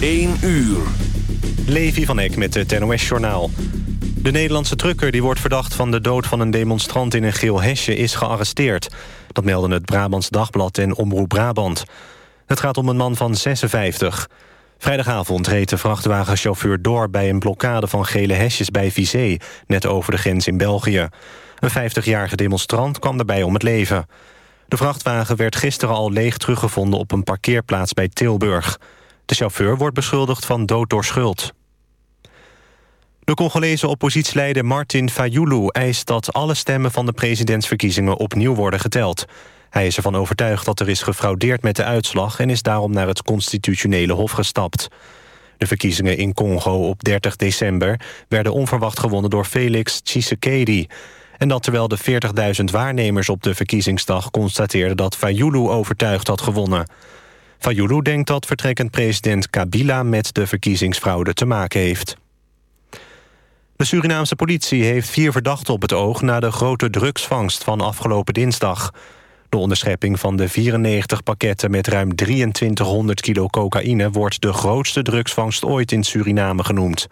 1 uur. Levi van Eck met het NOS-journaal. De Nederlandse trucker die wordt verdacht van de dood van een demonstrant in een geel hesje is gearresteerd. Dat melden het Brabants Dagblad en Omroep Brabant. Het gaat om een man van 56. Vrijdagavond reed de vrachtwagenchauffeur door bij een blokkade van gele hesjes bij Vizé, net over de grens in België. Een 50-jarige demonstrant kwam daarbij om het leven. De vrachtwagen werd gisteren al leeg teruggevonden op een parkeerplaats bij Tilburg. De chauffeur wordt beschuldigd van dood door schuld. De Congolese oppositieleider Martin Fayulu eist dat alle stemmen van de presidentsverkiezingen opnieuw worden geteld. Hij is ervan overtuigd dat er is gefraudeerd met de uitslag... en is daarom naar het constitutionele hof gestapt. De verkiezingen in Congo op 30 december... werden onverwacht gewonnen door Felix Tshisekedi. En dat terwijl de 40.000 waarnemers op de verkiezingsdag... constateerden dat Fayulu overtuigd had gewonnen. Fayulu denkt dat vertrekkend president Kabila... met de verkiezingsfraude te maken heeft. De Surinaamse politie heeft vier verdachten op het oog... na de grote drugsvangst van afgelopen dinsdag... De onderschepping van de 94 pakketten met ruim 2300 kilo cocaïne... wordt de grootste drugsvangst ooit in Suriname genoemd.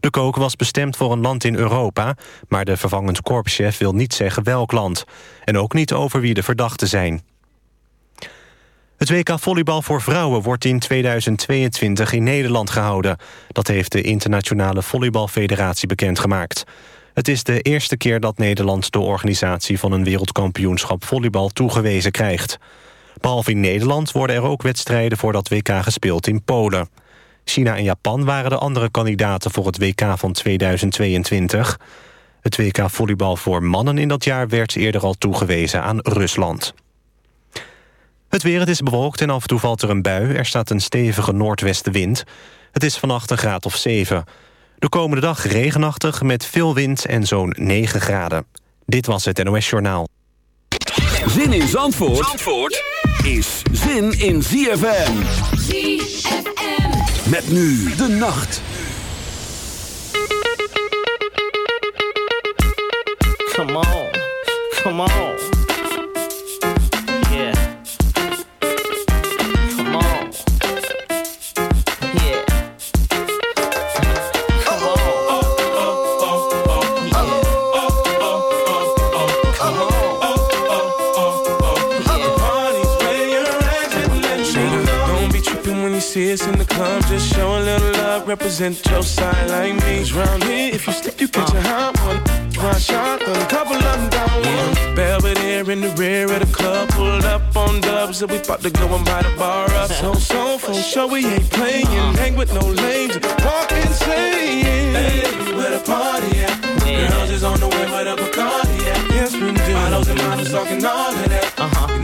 De kook was bestemd voor een land in Europa... maar de vervangend korpschef wil niet zeggen welk land. En ook niet over wie de verdachten zijn. Het WK Volleybal voor Vrouwen wordt in 2022 in Nederland gehouden. Dat heeft de Internationale Volleybalfederatie bekendgemaakt. Het is de eerste keer dat Nederland de organisatie van een wereldkampioenschap volleybal toegewezen krijgt. Behalve in Nederland worden er ook wedstrijden voor dat WK gespeeld in Polen. China en Japan waren de andere kandidaten voor het WK van 2022. Het WK volleybal voor mannen in dat jaar werd eerder al toegewezen aan Rusland. Het weer, het is bewolkt en af en toe valt er een bui. Er staat een stevige noordwestenwind. Het is vannacht een graad of 7. De komende dag regenachtig met veel wind en zo'n 9 graden. Dit was het NOS Journaal. Zin in Zandvoort, Zandvoort is zin in ZFM. ZFM. Met nu de nacht. Come on, come on. See us in the club. Just show a little love, represent your side like me. Round here, if you slip, you catch a hot one. One shot, then a couple of them down one. Belvedere in the rear of the club, pulled up on dubs, and we about to go and buy the bar up. So, so, for sure, we ain't playing. Hang with no lames, walk insane. Hey, where the party at? Girls is on the way, where the Bacardi at? Yes, we do. Bottles and models talking all of that. Uh-huh.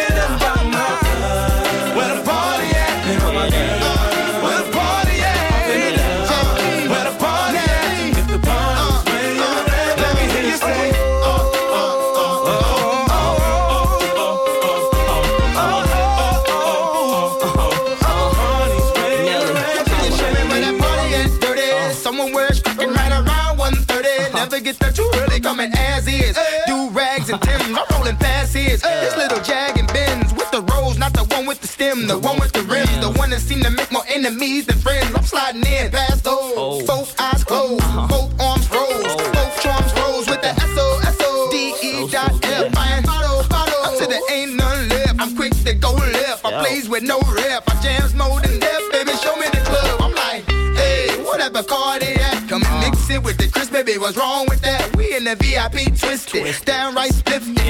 the one with the rims, the one that seem to make more enemies than friends. I'm sliding in past those. Oh. Both eyes closed, uh-huh. both arms rose, oh. both charms rose with the S O S O D E dot F. I ain't follow, follow. Up to the ain't none left. I'm quick to go left. I plays with no rep. I jams more than death, baby. Show me the club. I'm like, hey, whatever car they at. Come and mix uh-huh. it with the crisp, baby. What's wrong with that? We in the VIP twisted, downright spliffed,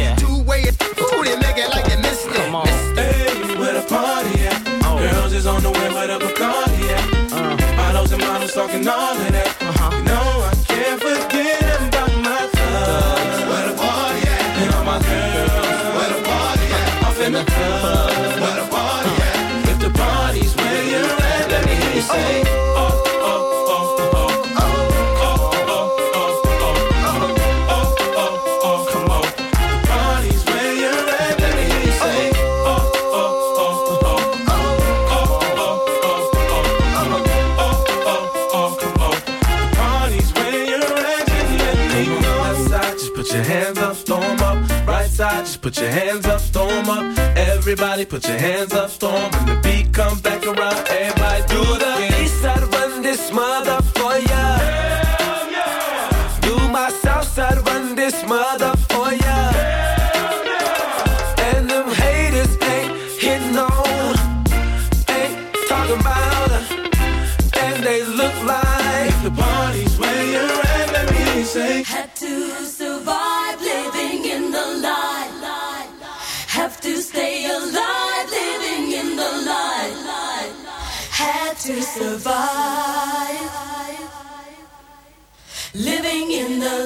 And all of that. Put your hands up, 'em up. Everybody put your hands up, 'em. When the beat comes back around, everybody do it again. Eastside run this mother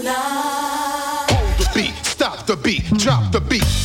light. Hold the beat, stop the beat, drop the beat.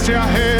Rest your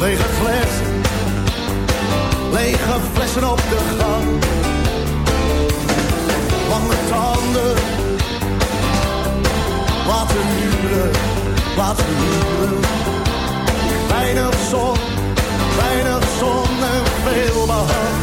Lege flessen. Lege flessen op de gang. Lange tanden. Laten huren, laten huren. Weinig zon, weinig zon en veel behang.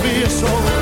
be a soldier.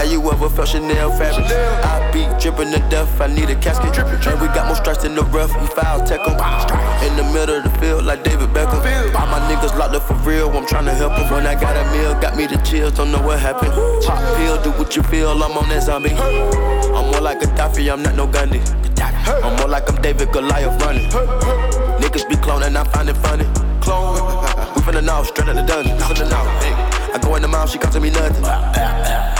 Have you ever felt Chanel fabric? I be dripping to death, I need a casket. And we got more strikes in the rough, we foul tech 'em. In the middle of the field, like David Beckham. All my niggas locked up for real, I'm tryna help 'em. When I got a meal, got me the chills, don't know what happened. Pop pill, do what you feel, I'm on that zombie. I'm more like a Gaddafi, I'm not no Gunny. I'm more like I'm David Goliath running. Niggas be cloning, I find it funny. Clone. We finna know, straight out the dungeon. Finna know. Hey. I go in the mouth, she costing me nothing.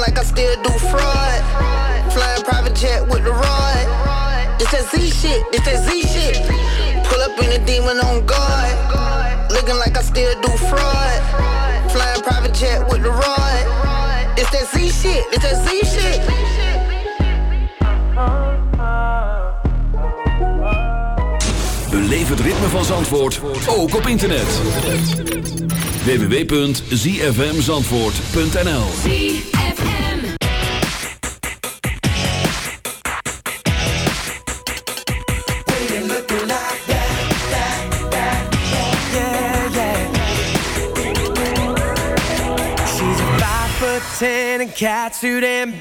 Like I still do fraud. Flying private jet with the rod. It's that Z shit, it's that Z shit. Pull up in a demon on guard. Looking like I still do fraud. Flying private jet with the rod. It's that Z shit, it's that Z shit. Beleef het ritme van Zandvoort, ook op internet. www.zfmzandvoort.nl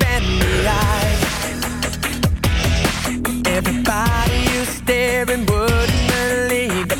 ten. Everybody you staring wouldn't believe that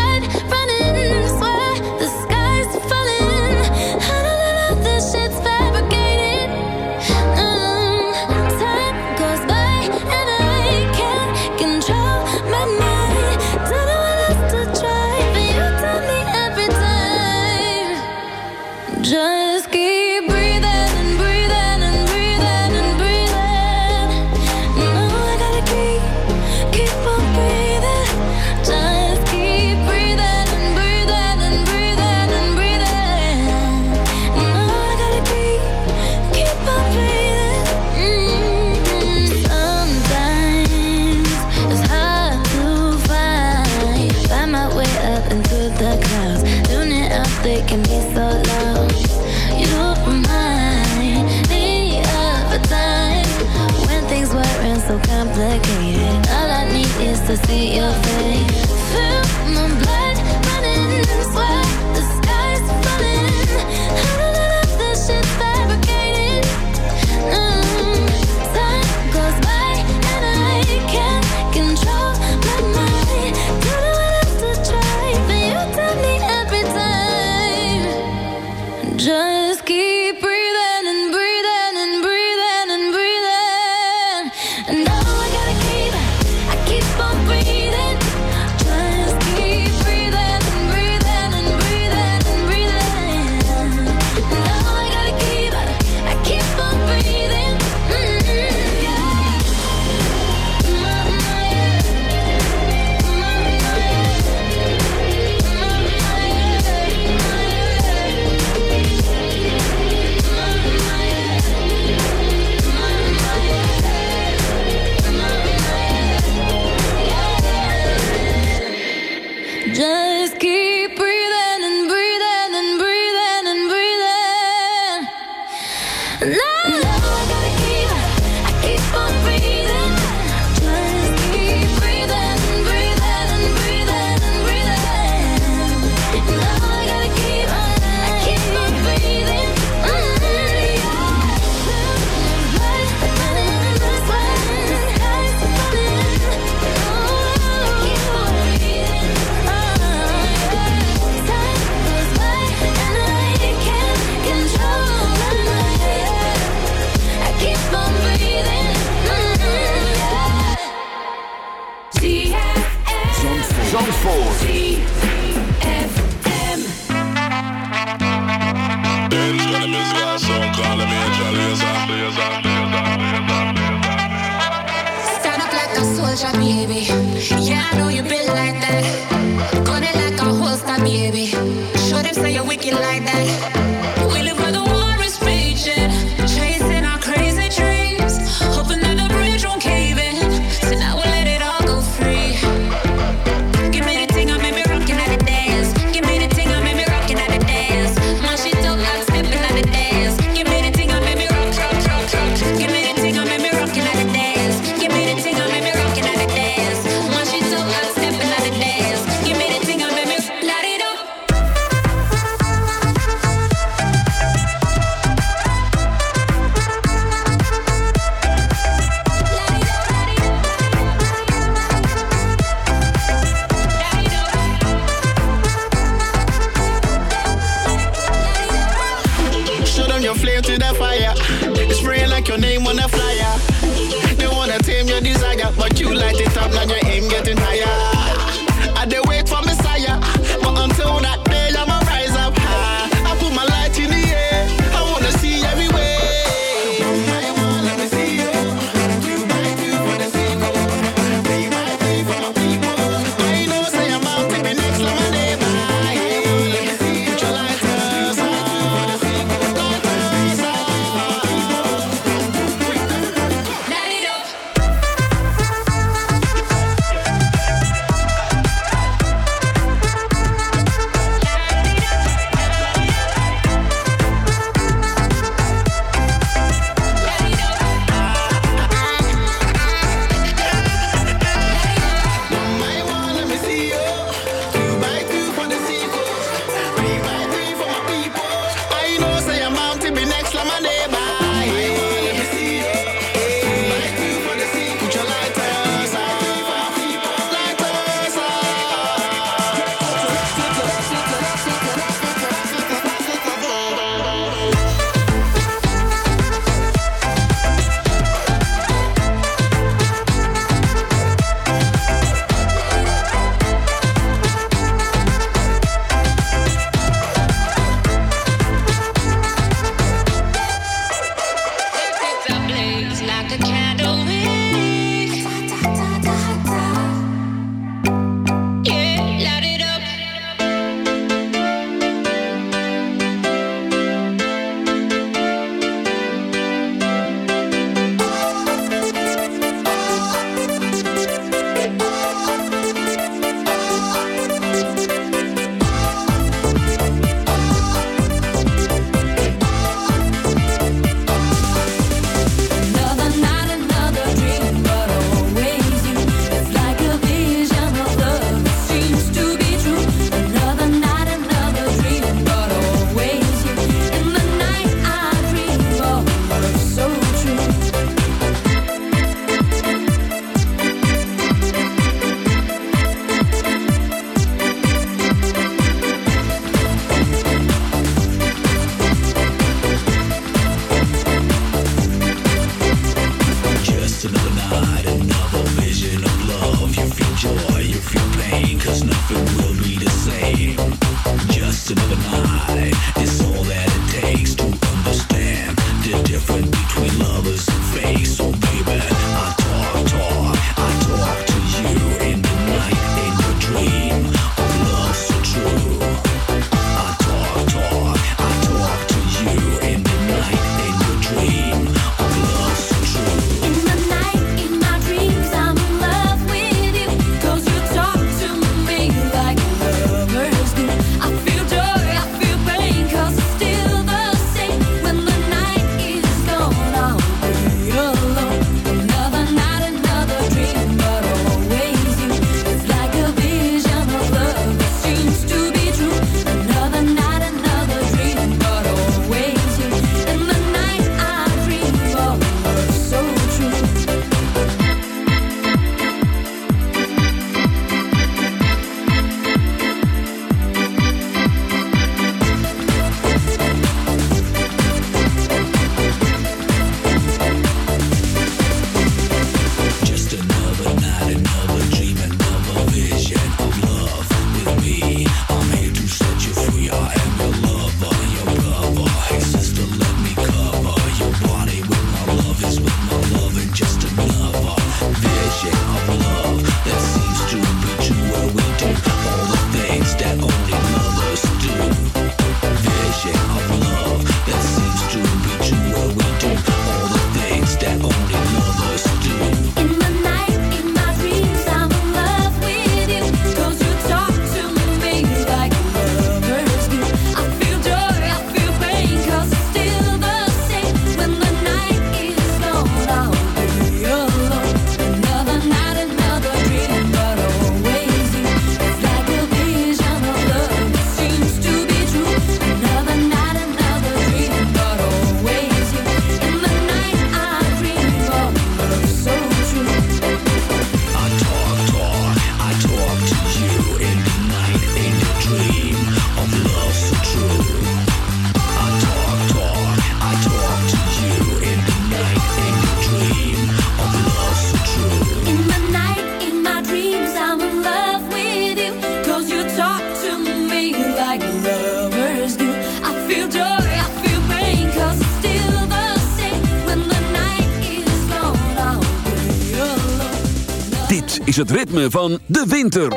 het ritme van de winter.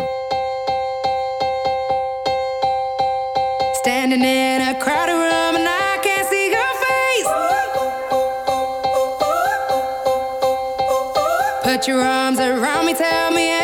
Standing in a crowded room and I can't see your face. Put your arms around me, tell me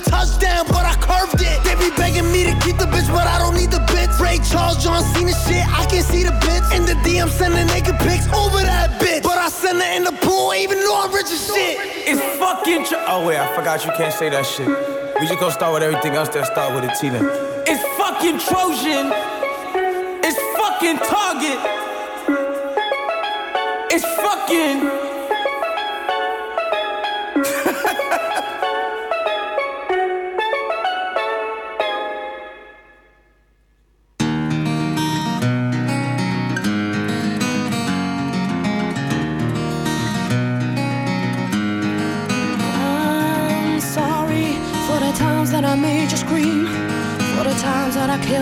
a touchdown, but I curved it. They be begging me to keep the bitch, but I don't need the bitch. Ray Charles, John Cena shit, I can see the bitch. In the DM, sending naked pics over that bitch. But I send her in the pool, even though I'm rich as shit. It's fucking tr- Oh wait, I forgot you can't say that shit. We just gonna start with everything else that start with a T then. It's fucking Trojan. It's fucking Target. It's fucking.